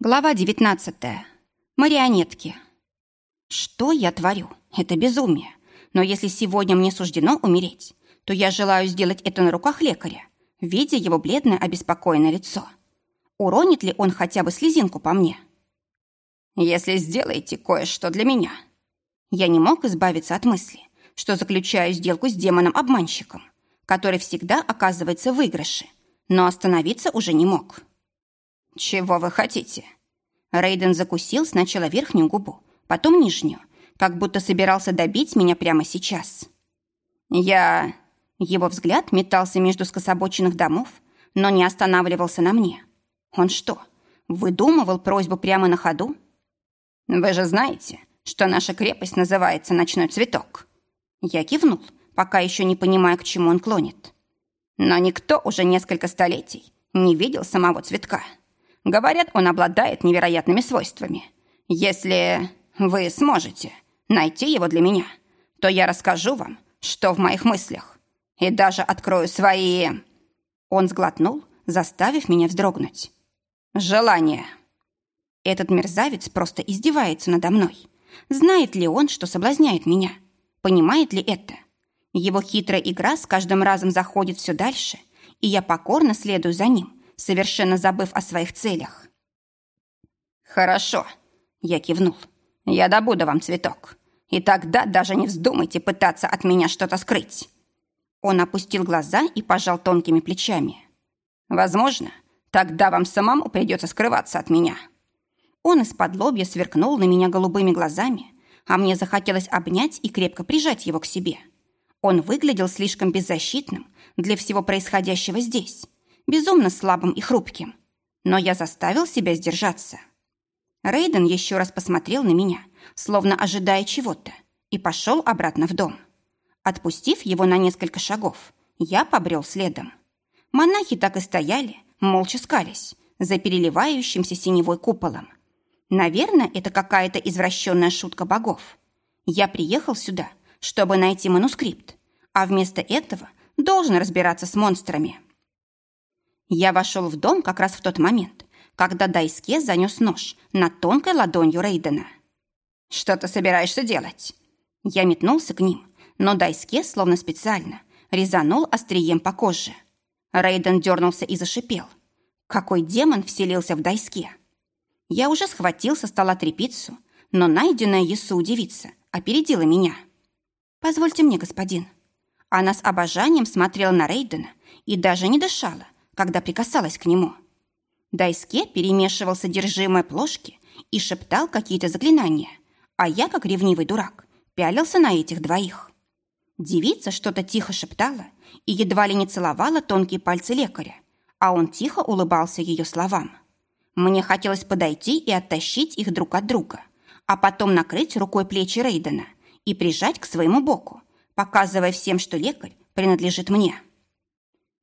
Глава 19. Марионетки. Что я творю? Это безумие. Но если сегодня мне суждено умереть, то я желаю сделать это на руках лекаря, видя его бледное обеспокоенное лицо. Уронит ли он хотя бы слезинку по мне? Если сделаете кое-что для меня. Я не мог избавиться от мысли, что заключаю сделку с демоном-обманщиком, который всегда оказывается в выигрыше, но остановиться уже не мог. «Чего вы хотите?» Рейден закусил сначала верхнюю губу, потом нижнюю, как будто собирался добить меня прямо сейчас. «Я...» Его взгляд метался между скособоченных домов, но не останавливался на мне. Он что, выдумывал просьбу прямо на ходу? «Вы же знаете, что наша крепость называется «Ночной цветок». Я кивнул, пока еще не понимая, к чему он клонит. Но никто уже несколько столетий не видел самого цветка. Говорят, он обладает невероятными свойствами. Если вы сможете найти его для меня, то я расскажу вам, что в моих мыслях, и даже открою свои...» Он сглотнул, заставив меня вздрогнуть. «Желание». Этот мерзавец просто издевается надо мной. Знает ли он, что соблазняет меня? Понимает ли это? Его хитрая игра с каждым разом заходит все дальше, и я покорно следую за ним, совершенно забыв о своих целях. «Хорошо», — я кивнул. «Я добуду вам цветок. И тогда даже не вздумайте пытаться от меня что-то скрыть». Он опустил глаза и пожал тонкими плечами. «Возможно, тогда вам самому придется скрываться от меня». Он из-под лобья сверкнул на меня голубыми глазами, а мне захотелось обнять и крепко прижать его к себе. Он выглядел слишком беззащитным для всего происходящего здесь, безумно слабым и хрупким. Но я заставил себя сдержаться. Рейден еще раз посмотрел на меня, словно ожидая чего-то, и пошел обратно в дом. Отпустив его на несколько шагов, я побрел следом. Монахи так и стояли, молча скались, за переливающимся синевой куполом. Наверное, это какая-то извращенная шутка богов. Я приехал сюда, чтобы найти манускрипт, а вместо этого должен разбираться с монстрами. Я вошел в дом как раз в тот момент, когда Дайске занес нож над тонкой ладонью Рейдена. «Что ты собираешься делать?» Я метнулся к ним, но Дайске, словно специально, резанул острием по коже. Рейден дернулся и зашипел. Какой демон вселился в Дайске? Я уже схватил со стола трепицу, но найденная Ясу девица опередила меня. «Позвольте мне, господин». Она с обожанием смотрела на Рейдена и даже не дышала, когда прикасалась к нему. Дайске перемешивал содержимое плошки и шептал какие-то заклинания, а я, как ревнивый дурак, пялился на этих двоих. Девица что-то тихо шептала и едва ли не целовала тонкие пальцы лекаря, а он тихо улыбался ее словам. Мне хотелось подойти и оттащить их друг от друга, а потом накрыть рукой плечи Рейдена и прижать к своему боку, показывая всем, что лекарь принадлежит мне.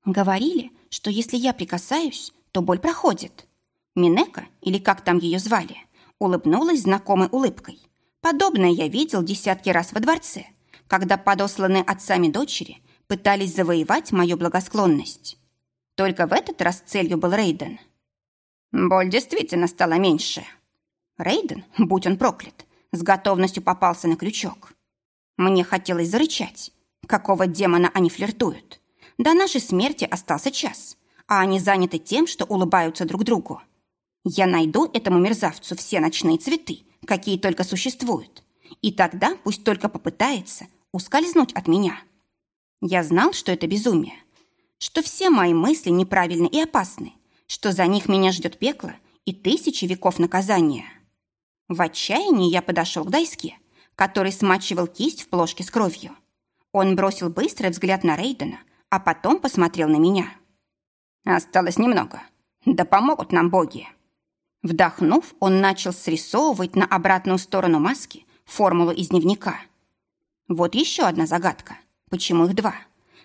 Говорили, что если я прикасаюсь, то боль проходит. Минека, или как там ее звали, улыбнулась знакомой улыбкой. Подобное я видел десятки раз во дворце, когда подосланные отцами дочери пытались завоевать мою благосклонность. Только в этот раз целью был Рейден. Боль действительно стала меньше. Рейден, будь он проклят, с готовностью попался на крючок. Мне хотелось зарычать. Какого демона они флиртуют? До нашей смерти остался час, а они заняты тем, что улыбаются друг другу. Я найду этому мерзавцу все ночные цветы, какие только существуют, и тогда пусть только попытается ускользнуть от меня. Я знал, что это безумие, что все мои мысли неправильны и опасны, что за них меня ждет пекло и тысячи веков наказания. В отчаянии я подошел к Дайске, который смачивал кисть в плошке с кровью. Он бросил быстрый взгляд на Рейдена – а потом посмотрел на меня. «Осталось немного. Да помогут нам боги». Вдохнув, он начал срисовывать на обратную сторону маски формулу из дневника. Вот еще одна загадка. Почему их два?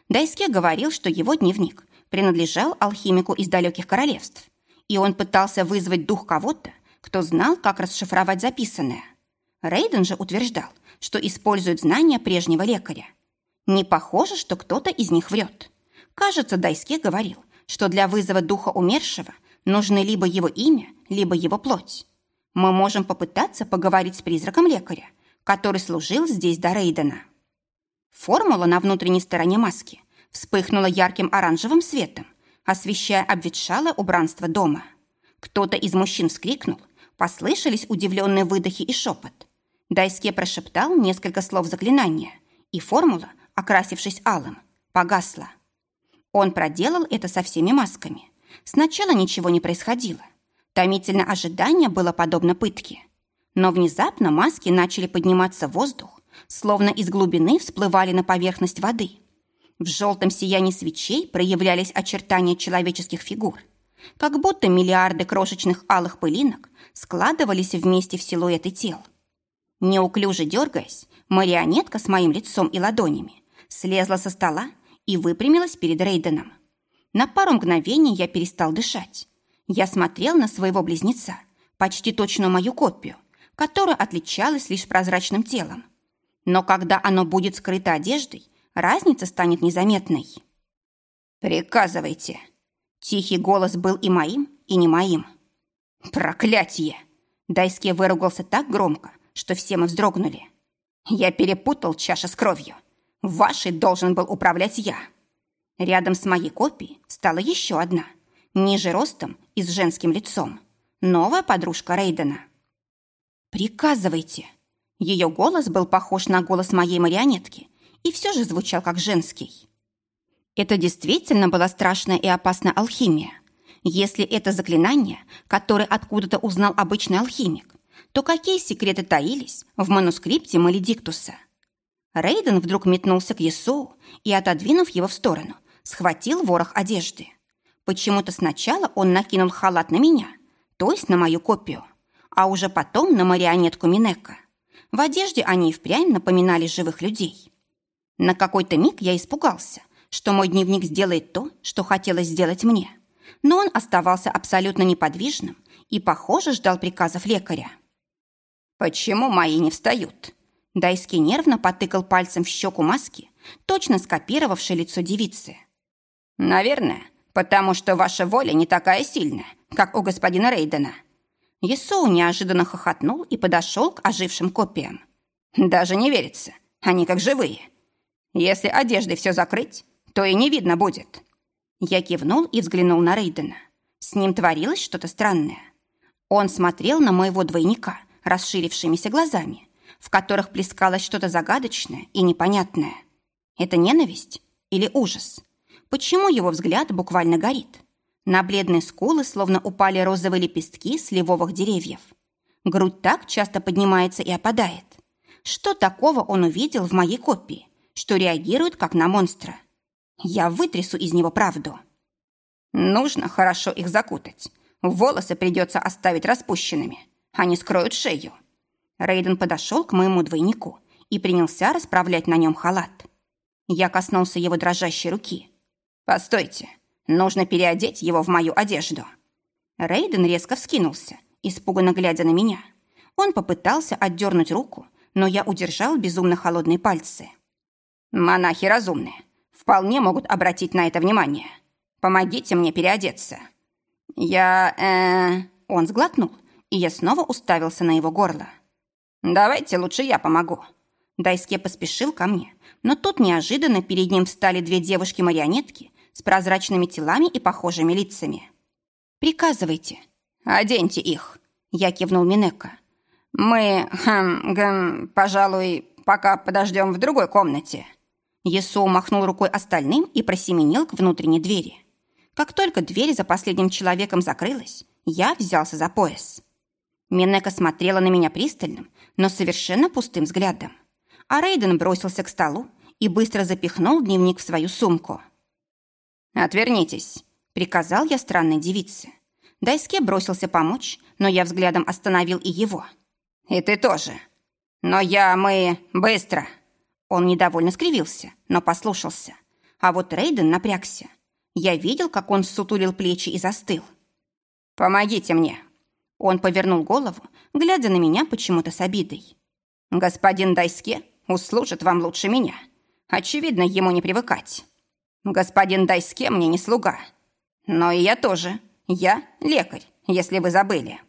Дайске говорил, что его дневник принадлежал алхимику из далеких королевств, и он пытался вызвать дух кого-то, кто знал, как расшифровать записанное. Рейден же утверждал, что использует знания прежнего лекаря – не похоже, что кто-то из них врет. Кажется, Дайске говорил, что для вызова духа умершего нужны либо его имя, либо его плоть. Мы можем попытаться поговорить с призраком лекаря, который служил здесь до Рейдена. Формула на внутренней стороне маски вспыхнула ярким оранжевым светом, освещая обветшалое убранство дома. Кто-то из мужчин вскрикнул, послышались удивленные выдохи и шепот. Дайске прошептал несколько слов заклинания, и формула, окрасившись алым, погасла. Он проделал это со всеми масками. Сначала ничего не происходило. Томительное ожидание было подобно пытке. Но внезапно маски начали подниматься в воздух, словно из глубины всплывали на поверхность воды. В желтом сиянии свечей проявлялись очертания человеческих фигур, как будто миллиарды крошечных алых пылинок складывались вместе в силуэты тел. Неуклюже дергаясь, марионетка с моим лицом и ладонями слезла со стола и выпрямилась перед Рейденом. На пару мгновений я перестал дышать. Я смотрел на своего близнеца, почти точно мою копию, которая отличалась лишь прозрачным телом. Но когда оно будет скрыто одеждой, разница станет незаметной. «Приказывайте!» Тихий голос был и моим, и не моим. «Проклятие!» Дайске выругался так громко, что все мы вздрогнули. «Я перепутал чаши с кровью. Вашей должен был управлять я». Рядом с моей копией стала еще одна, ниже ростом и с женским лицом. Новая подружка Рейдена. «Приказывайте!» Ее голос был похож на голос моей марионетки и все же звучал как женский. Это действительно была страшная и опасная алхимия. Если это заклинание, которое откуда-то узнал обычный алхимик, то какие секреты таились в манускрипте Маледиктуса? Рейден вдруг метнулся к Есоу и, отодвинув его в сторону, схватил ворох одежды. Почему-то сначала он накинул халат на меня, то есть на мою копию, а уже потом на марионетку Минека. В одежде они и впрямь напоминали живых людей. На какой-то миг я испугался, что мой дневник сделает то, что хотелось сделать мне. Но он оставался абсолютно неподвижным и, похоже, ждал приказов лекаря. «Почему мои не встают?» Дайски нервно потыкал пальцем в щеку маски, точно скопировавшей лицо девицы. «Наверное, потому что ваша воля не такая сильная, как у господина Рейдена». Есоу неожиданно хохотнул и подошел к ожившим копиям. «Даже не верится, они как живые. Если одеждой все закрыть, то и не видно будет». Я кивнул и взглянул на Рейдена. С ним творилось что-то странное. Он смотрел на моего двойника расширившимися глазами, в которых плескалось что-то загадочное и непонятное. Это ненависть или ужас? Почему его взгляд буквально горит? На бледные скулы словно упали розовые лепестки сливовых деревьев. Грудь так часто поднимается и опадает. Что такого он увидел в моей копии, что реагирует как на монстра? Я вытрясу из него правду. Нужно хорошо их закутать. Волосы придется оставить распущенными. Они скроют шею. Рейден подошел к моему двойнику и принялся расправлять на нем халат. Я коснулся его дрожащей руки. «Постойте, нужно переодеть его в мою одежду». Рейден резко вскинулся, испуганно глядя на меня. Он попытался отдернуть руку, но я удержал безумно холодные пальцы. «Монахи разумные вполне могут обратить на это внимание. Помогите мне переодеться». «Я... э...» Он сглотнул, и я снова уставился на его горло. «Давайте лучше я помогу». Дайске поспешил ко мне, но тут неожиданно перед ним встали две девушки-марионетки с прозрачными телами и похожими лицами. «Приказывайте». «Оденьте их», — я кивнул Минека. «Мы, хм, гм, пожалуй, пока подождем в другой комнате». Есоу махнул рукой остальным и просеменил к внутренней двери. Как только дверь за последним человеком закрылась, я взялся за пояс. Минека смотрела на меня пристальным, но совершенно пустым взглядом. А Рейден бросился к столу и быстро запихнул дневник в свою сумку. «Отвернитесь», — приказал я странной девице. Дайске бросился помочь, но я взглядом остановил и его. «И ты тоже. Но я, мы, быстро!» Он недовольно скривился, но послушался. А вот Рейден напрягся. Я видел, как он сутулил плечи и застыл. «Помогите мне!» Он повернул голову, глядя на меня почему-то с обидой. «Господин Дайске услужит вам лучше меня. Очевидно, ему не привыкать. Господин Дайске мне не слуга. Но и я тоже. Я лекарь, если вы забыли».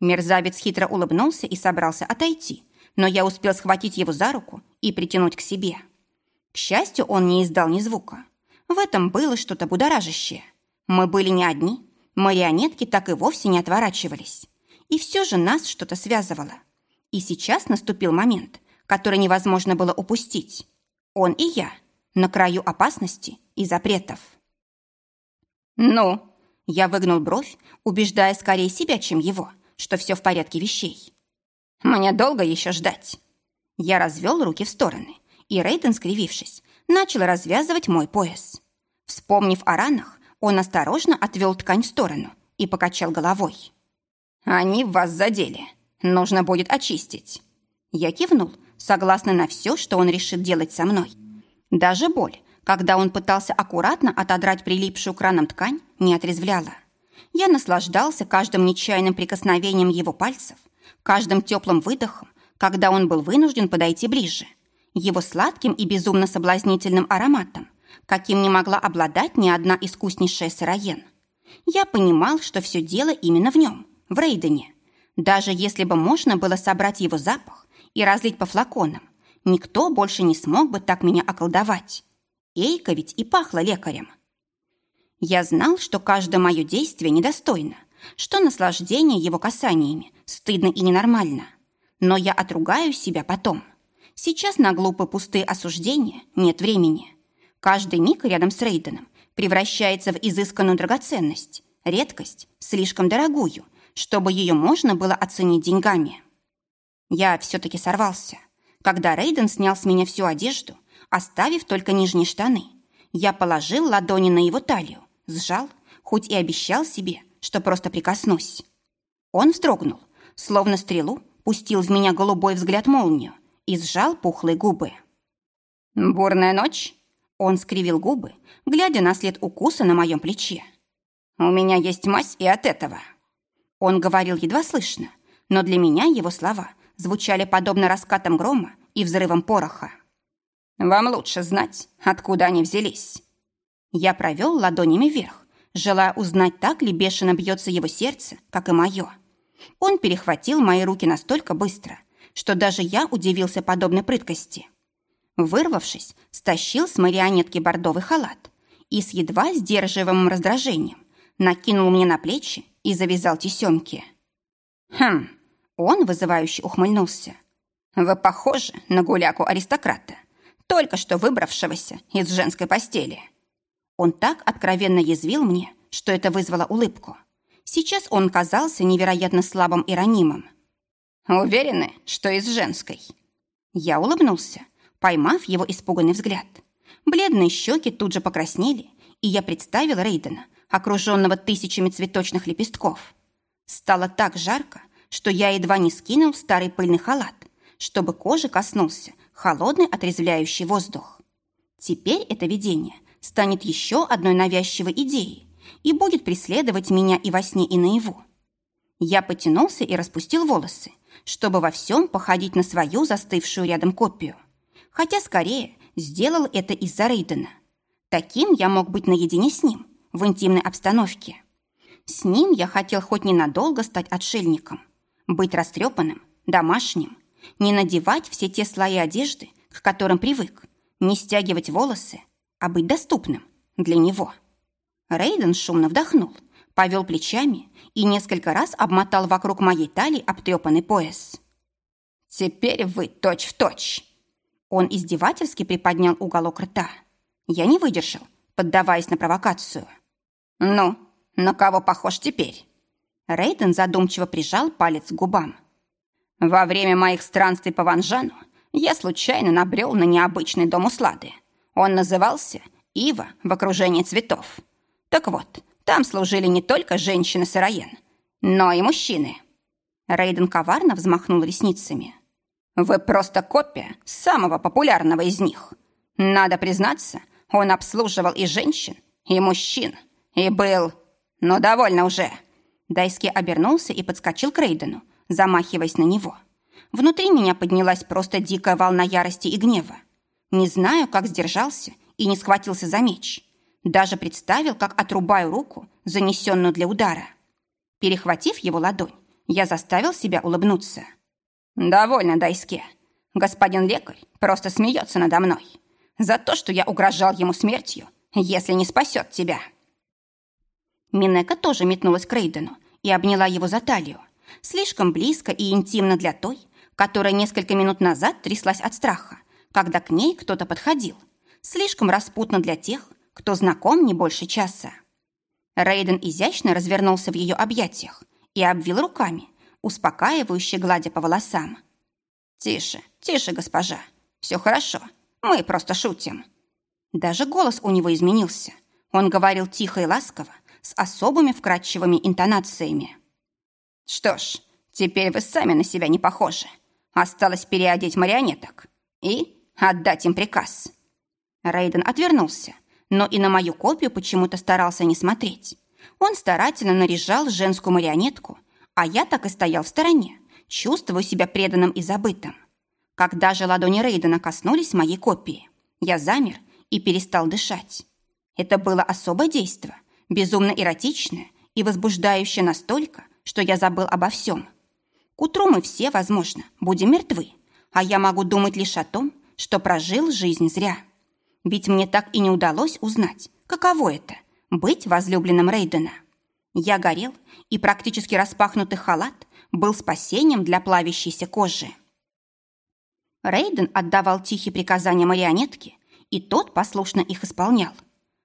Мерзавец хитро улыбнулся и собрался отойти, но я успел схватить его за руку и притянуть к себе. К счастью, он не издал ни звука. В этом было что-то будоражащее. Мы были не одни, марионетки так и вовсе не отворачивались. И все же нас что-то связывало. И сейчас наступил момент, который невозможно было упустить. Он и я на краю опасности и запретов. «Ну?» Я выгнул бровь, убеждая скорее себя, чем его, что все в порядке вещей. «Мне долго еще ждать?» Я развел руки в стороны, и Рейден, скривившись, начал развязывать мой пояс. Вспомнив о ранах, он осторожно отвел ткань в сторону и покачал головой. «Они вас задели. Нужно будет очистить». Я кивнул, согласна на все, что он решит делать со мной. Даже боль, когда он пытался аккуратно отодрать прилипшую к ранам ткань, не отрезвляла. Я наслаждался каждым нечаянным прикосновением его пальцев, каждым теплым выдохом, когда он был вынужден подойти ближе, его сладким и безумно соблазнительным ароматом, каким не могла обладать ни одна искуснейшая сыроен. Я понимал, что все дело именно в нем, в Рейдене. Даже если бы можно было собрать его запах и разлить по флаконам, никто больше не смог бы так меня околдовать. Эйка ведь и пахла лекарем. Я знал, что каждое мое действие недостойно, что наслаждение его касаниями стыдно и ненормально. Но я отругаю себя потом. Сейчас на глупые пустые осуждения нет времени. Каждый миг рядом с Рейденом превращается в изысканную драгоценность, редкость, слишком дорогую, чтобы ее можно было оценить деньгами. Я все-таки сорвался. Когда Рейден снял с меня всю одежду, оставив только нижние штаны, я положил ладони на его талию, сжал, хоть и обещал себе, что просто прикоснусь. Он вздрогнул, словно стрелу, пустил в меня голубой взгляд молнию и сжал пухлые губы. «Бурная ночь?» Он скривил губы, глядя на след укуса на моем плече. «У меня есть мазь и от этого». Он говорил едва слышно, но для меня его слова звучали подобно раскатам грома и взрывам пороха. «Вам лучше знать, откуда они взялись». Я провел ладонями вверх, желая узнать, так ли бешено бьется его сердце, как и мое. Он перехватил мои руки настолько быстро, что даже я удивился подобной прыткости. Вырвавшись, стащил с марионетки бордовый халат и с едва сдерживаемым раздражением накинул мне на плечи и завязал тесемки. «Хм!» Он вызывающе ухмыльнулся. «Вы похожи на гуляку-аристократа, только что выбравшегося из женской постели». Он так откровенно язвил мне, что это вызвало улыбку. Сейчас он казался невероятно слабым и ранимым. «Уверены, что из женской?» Я улыбнулся, поймав его испуганный взгляд. Бледные щеки тут же покраснели, и я представил Рейдена, окруженного тысячами цветочных лепестков. Стало так жарко, что я едва не скинул старый пыльный халат, чтобы кожи коснулся холодный отрезвляющий воздух. Теперь это видение станет еще одной навязчивой идеей и будет преследовать меня и во сне, и наяву. Я потянулся и распустил волосы, чтобы во всем походить на свою застывшую рядом копию хотя скорее сделал это из-за Рейдена. Таким я мог быть наедине с ним, в интимной обстановке. С ним я хотел хоть ненадолго стать отшельником, быть растрепанным, домашним, не надевать все те слои одежды, к которым привык, не стягивать волосы, а быть доступным для него. Рейден шумно вдохнул, повел плечами и несколько раз обмотал вокруг моей талии обтрепанный пояс. «Теперь вы точь-в-точь!» Он издевательски приподнял уголок рта. Я не выдержал, поддаваясь на провокацию. «Ну, на кого похож теперь?» Рейден задумчиво прижал палец к губам. «Во время моих странствий по Ванжану я случайно набрел на необычный дом услады. Он назывался «Ива в окружении цветов». Так вот, там служили не только женщины-сыроен, но и мужчины». Рейден коварно взмахнул ресницами. Вы просто копия самого популярного из них. Надо признаться, он обслуживал и женщин, и мужчин, и был... Ну, довольно уже. Дайски обернулся и подскочил к Рейдену, замахиваясь на него. Внутри меня поднялась просто дикая волна ярости и гнева. Не знаю, как сдержался и не схватился за меч. Даже представил, как отрубаю руку, занесенную для удара. Перехватив его ладонь, я заставил себя улыбнуться. «Довольно, Дайске. Господин лекарь просто смеется надо мной. За то, что я угрожал ему смертью, если не спасет тебя». Минека тоже метнулась к Рейдену и обняла его за талию. Слишком близко и интимно для той, которая несколько минут назад тряслась от страха, когда к ней кто-то подходил. Слишком распутно для тех, кто знаком не больше часа. Рейден изящно развернулся в ее объятиях и обвил руками, успокаивающе гладя по волосам. «Тише, тише, госпожа. Все хорошо. Мы просто шутим». Даже голос у него изменился. Он говорил тихо и ласково, с особыми вкрадчивыми интонациями. «Что ж, теперь вы сами на себя не похожи. Осталось переодеть марионеток и отдать им приказ». Рейден отвернулся, но и на мою копию почему-то старался не смотреть. Он старательно наряжал женскую марионетку, а я так и стоял в стороне, чувствуя себя преданным и забытым. Когда же ладони Рейдена коснулись моей копии, я замер и перестал дышать. Это было особое действие, безумно эротичная и возбуждающая настолько, что я забыл обо всем. К утру мы все, возможно, будем мертвы, а я могу думать лишь о том, что прожил жизнь зря. Ведь мне так и не удалось узнать, каково это – быть возлюбленным Рейдена. Я горел, и практически распахнутый халат был спасением для плавящейся кожи. Рейден отдавал тихие приказания марионетке, и тот послушно их исполнял.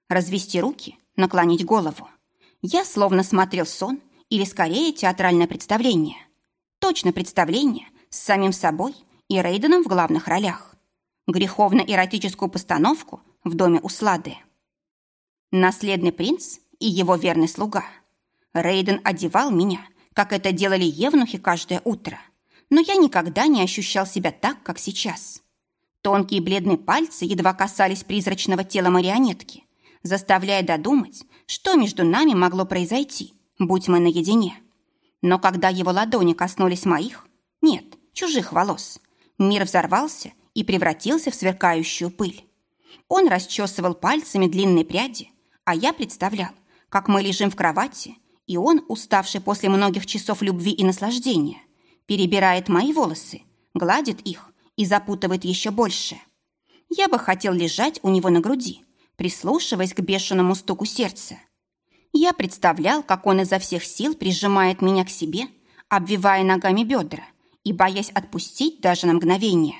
Развести руки, наклонить голову. Я словно смотрел сон или, скорее, театральное представление. Точно представление с самим собой и Рейденом в главных ролях. Греховно-эротическую постановку в доме Услады. Наследный принц и его верный слуга. Рейден одевал меня, как это делали евнухи каждое утро. Но я никогда не ощущал себя так, как сейчас. Тонкие бледные пальцы едва касались призрачного тела марионетки, заставляя додумать, что между нами могло произойти, будь мы наедине. Но когда его ладони коснулись моих, нет, чужих волос, мир взорвался и превратился в сверкающую пыль. Он расчесывал пальцами длинные пряди, а я представлял, как мы лежим в кровати, и он, уставший после многих часов любви и наслаждения, перебирает мои волосы, гладит их и запутывает еще больше. Я бы хотел лежать у него на груди, прислушиваясь к бешеному стуку сердца. Я представлял, как он изо всех сил прижимает меня к себе, обвивая ногами бедра и боясь отпустить даже на мгновение.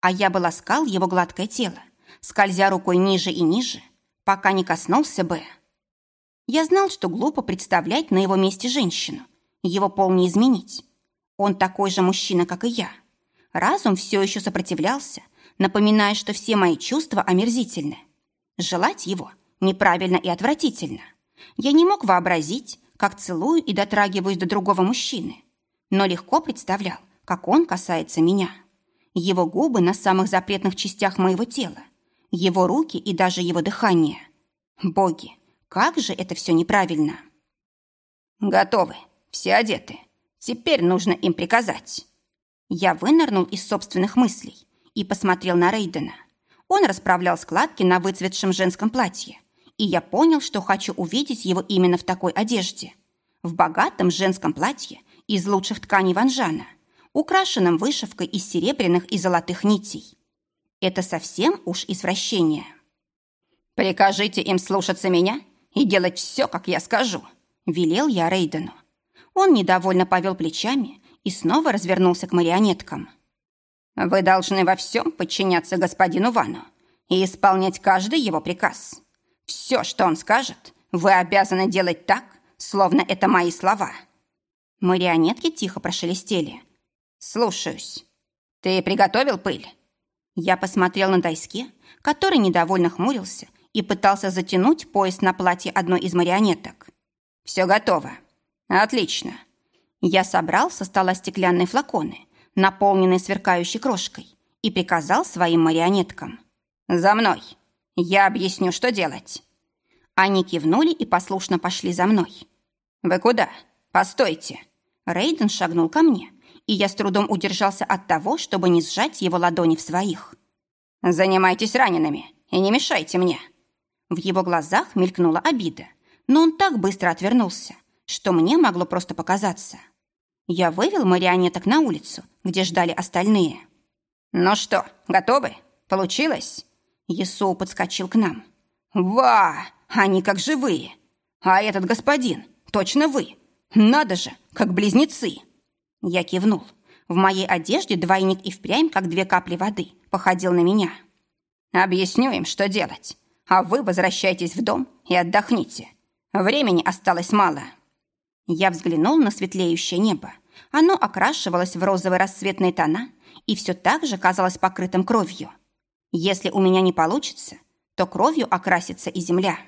А я бы ласкал его гладкое тело, скользя рукой ниже и ниже, пока не коснулся бы. Я знал, что глупо представлять на его месте женщину. Его пол не изменить. Он такой же мужчина, как и я. Разум все еще сопротивлялся, напоминая, что все мои чувства омерзительны. Желать его неправильно и отвратительно. Я не мог вообразить, как целую и дотрагиваюсь до другого мужчины, но легко представлял, как он касается меня. Его губы на самых запретных частях моего тела, его руки и даже его дыхание. Боги, как же это все неправильно. Готовы, все одеты. Теперь нужно им приказать. Я вынырнул из собственных мыслей и посмотрел на Рейдена. Он расправлял складки на выцветшем женском платье, и я понял, что хочу увидеть его именно в такой одежде. В богатом женском платье из лучших тканей ванжана, украшенном вышивкой из серебряных и золотых нитей. Это совсем уж извращение. «Прикажите им слушаться меня и делать все, как я скажу», — велел я Рейдену. Он недовольно повел плечами и снова развернулся к марионеткам. Вы должны во всем подчиняться господину Вану и исполнять каждый его приказ. Все, что он скажет, вы обязаны делать так, словно это мои слова». Марионетки тихо прошелестели. «Слушаюсь. Ты приготовил пыль?» Я посмотрел на Дайске, который недовольно хмурился и пытался затянуть пояс на платье одной из марионеток. «Все готово. Отлично». Я собрал со стола стеклянные флаконы наполненный сверкающей крошкой, и приказал своим марионеткам. «За мной! Я объясню, что делать!» Они кивнули и послушно пошли за мной. «Вы куда? Постойте!» Рейден шагнул ко мне, и я с трудом удержался от того, чтобы не сжать его ладони в своих. «Занимайтесь ранеными и не мешайте мне!» В его глазах мелькнула обида, но он так быстро отвернулся, что мне могло просто показаться. Я вывел марионеток на улицу, где ждали остальные. «Ну что, готовы? Получилось?» Есоу подскочил к нам. «Ва! Они как живые! А этот господин, точно вы! Надо же, как близнецы!» Я кивнул. В моей одежде двойник и впрямь, как две капли воды, походил на меня. «Объясню им, что делать, а вы возвращайтесь в дом и отдохните. Времени осталось мало». Я взглянул на светлеющее небо. Оно окрашивалось в розовые рассветные тона и все так же казалось покрытым кровью. Если у меня не получится, то кровью окрасится и земля.